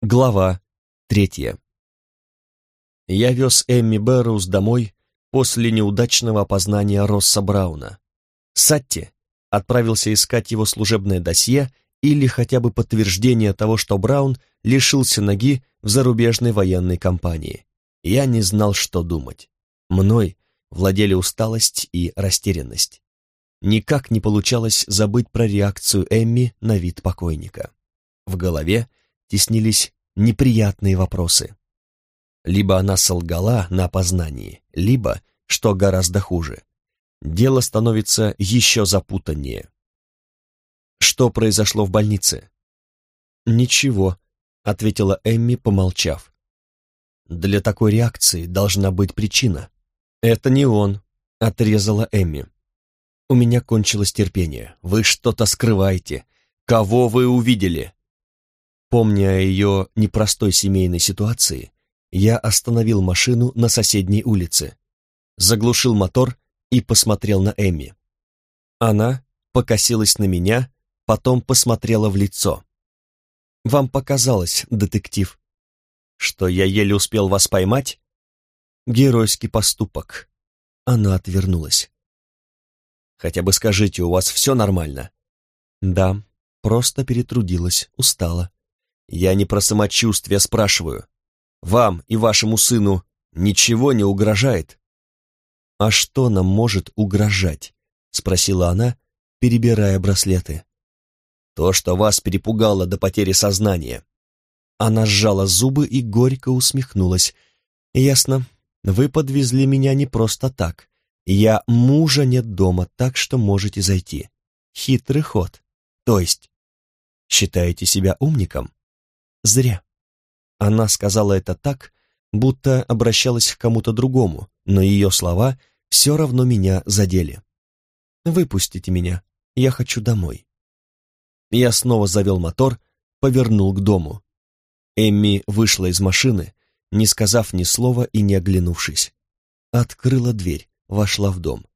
Глава третья. Я вез Эмми Бэрроуз домой после неудачного опознания Росса Брауна. Сатти отправился искать его служебное досье или хотя бы подтверждение того, что Браун лишился ноги в зарубежной военной кампании. Я не знал, что думать. Мной владели усталость и растерянность. Никак не получалось забыть про реакцию Эмми на вид покойника. В голове теснились неприятные вопросы. Либо она солгала на опознании, либо, что гораздо хуже, дело становится еще запутаннее. Что произошло в больнице? Ничего, ответила Эмми, помолчав. Для такой реакции должна быть причина. Это не он, отрезала Эмми. У меня кончилось терпение. Вы что-то скрываете. Кого вы увидели? Помня о ее непростой семейной ситуации, я остановил машину на соседней улице, заглушил мотор и посмотрел на Эмми. Она покосилась на меня, потом посмотрела в лицо. «Вам показалось, детектив, что я еле успел вас поймать?» «Геройский поступок». Она отвернулась. «Хотя бы скажите, у вас все нормально?» «Да, просто перетрудилась, устала». Я не про самочувствие спрашиваю. Вам и вашему сыну ничего не угрожает? А что нам может угрожать? Спросила она, перебирая браслеты. То, что вас перепугало до потери сознания. Она сжала зубы и горько усмехнулась. Ясно, вы подвезли меня не просто так. Я мужа нет дома, так что можете зайти. Хитрый ход. То есть, считаете себя умником? Зря. Она сказала это так, будто обращалась к кому-то другому, но ее слова все равно меня задели. «Выпустите меня, я хочу домой». Я снова завел мотор, повернул к дому. Эмми вышла из машины, не сказав ни слова и не оглянувшись. Открыла дверь, вошла в дом.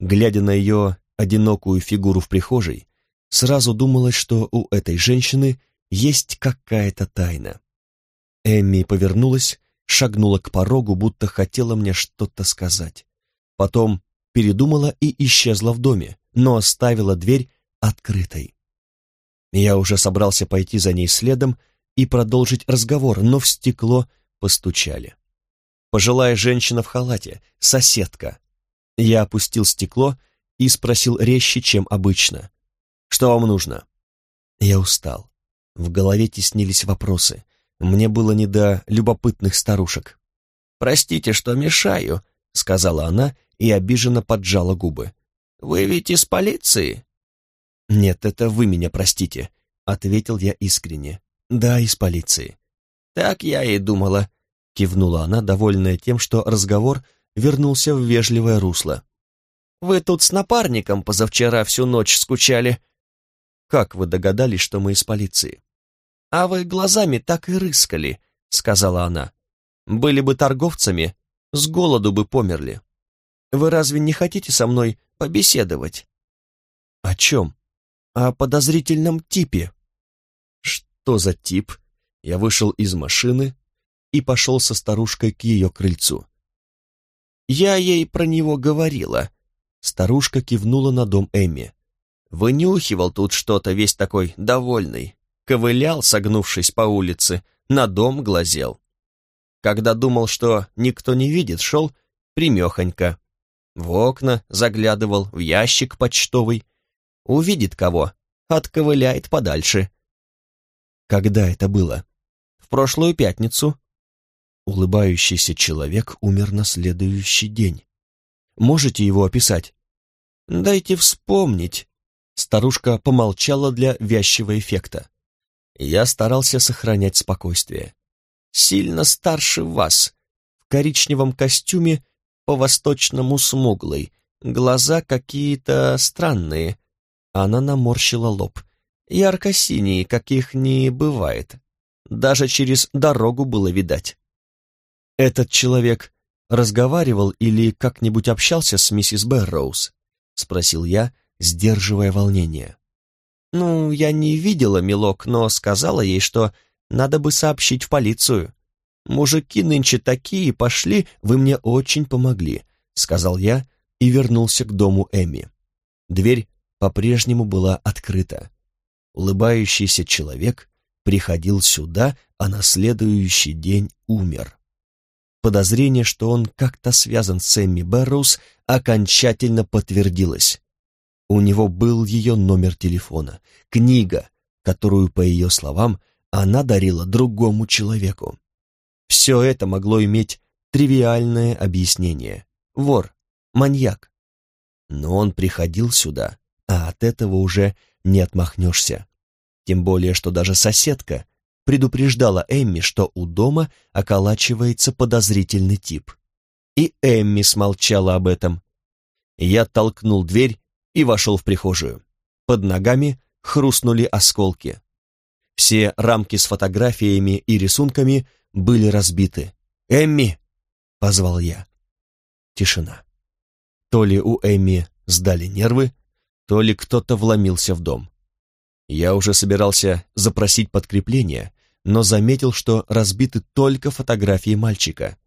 Глядя на ее одинокую фигуру в прихожей, сразу думалось, что у этой женщины есть какая-то тайна. Эмми повернулась, шагнула к порогу, будто хотела мне что-то сказать. Потом передумала и исчезла в доме, но оставила дверь открытой. Я уже собрался пойти за ней следом и продолжить разговор, но в стекло постучали. Пожилая женщина в халате, соседка. Я опустил стекло и спросил резче, чем обычно. «Что вам нужно?» Я устал. В голове теснились вопросы. Мне было не до любопытных старушек. «Простите, что мешаю», — сказала она и обиженно поджала губы. «Вы ведь из полиции?» «Нет, это вы меня простите», — ответил я искренне. «Да, из полиции». «Так я и думала», — кивнула она, довольная тем, что разговор вернулся в вежливое русло. «Вы тут с напарником позавчера всю ночь скучали». «Как вы догадались, что мы из полиции?» «А вы глазами так и рыскали», — сказала она. «Были бы торговцами, с голоду бы померли. Вы разве не хотите со мной побеседовать?» «О чем?» «О подозрительном типе». «Что за тип?» Я вышел из машины и пошел со старушкой к ее крыльцу. «Я ей про него говорила», — старушка кивнула на дом Эмми. «Вынюхивал тут что-то весь такой довольный ковылял, согнувшись по улице, на дом глазел. Когда думал, что никто не видит, шел примехонько. В окна заглядывал, в ящик почтовый. Увидит кого, отковыляет подальше. Когда это было? В прошлую пятницу. Улыбающийся человек умер на следующий день. Можете его описать? Дайте вспомнить. Старушка помолчала для вязчего эффекта. Я старался сохранять спокойствие. Сильно старше вас, в коричневом костюме, по-восточному смуглый, глаза какие-то странные. Она наморщила лоб. Ярко-синие, каких не бывает. Даже через дорогу было видать. Этот человек разговаривал или как-нибудь общался с миссис Бэрроуз? Спросил я, сдерживая волнение. «Ну, я не видела Милок, но сказала ей, что Надо бы сообщить в полицию. Мужики нынче такие пошли, вы мне очень помогли», — сказал я и вернулся к дому Эми. Дверь по-прежнему была открыта. Улыбающийся человек приходил сюда, а на следующий день умер. Подозрение, что он как-то связан с Эмми Бэрроуз, окончательно подтвердилось. У него был ее номер телефона, книга, которую, по ее словам, она дарила другому человеку. Все это могло иметь тривиальное объяснение. Вор, маньяк. Но он приходил сюда, а от этого уже не отмахнешься. Тем более, что даже соседка предупреждала Эмми, что у дома околачивается подозрительный тип. И Эмми смолчала об этом. Я толкнул дверь и вошел в прихожую. Под ногами хрустнули осколки. Все рамки с фотографиями и рисунками были разбиты. «Эмми!» — позвал я. Тишина. То ли у Эмми сдали нервы, то ли кто-то вломился в дом. Я уже собирался запросить подкрепление, но заметил, что разбиты только фотографии мальчика.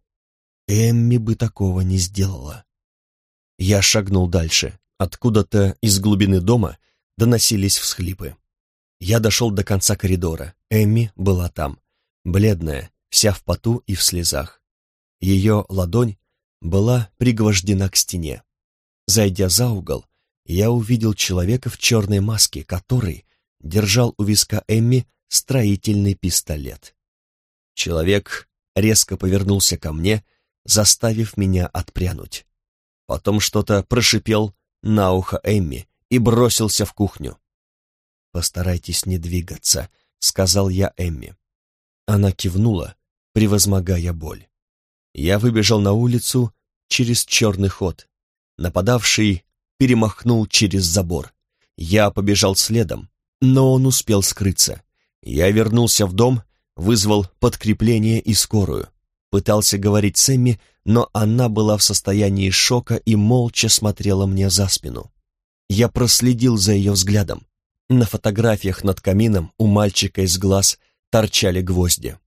Эмми бы такого не сделала. Я шагнул дальше. Откуда-то из глубины дома доносились всхлипы. Я дошел до конца коридора. Эмми была там, бледная, вся в поту и в слезах. Ее ладонь была пригвождена к стене. Зайдя за угол, я увидел человека в черной маске, который держал у виска Эмми строительный пистолет. Человек резко повернулся ко мне, заставив меня отпрянуть. Потом что-то прошипел на ухо Эмми и бросился в кухню. «Постарайтесь не двигаться», — сказал я Эмми. Она кивнула, превозмогая боль. Я выбежал на улицу через черный ход. Нападавший перемахнул через забор. Я побежал следом, но он успел скрыться. Я вернулся в дом, вызвал подкрепление и скорую. Пытался говорить с Эмми, но она была в состоянии шока и молча смотрела мне за спину. Я проследил за ее взглядом. На фотографиях над камином у мальчика из глаз торчали гвозди.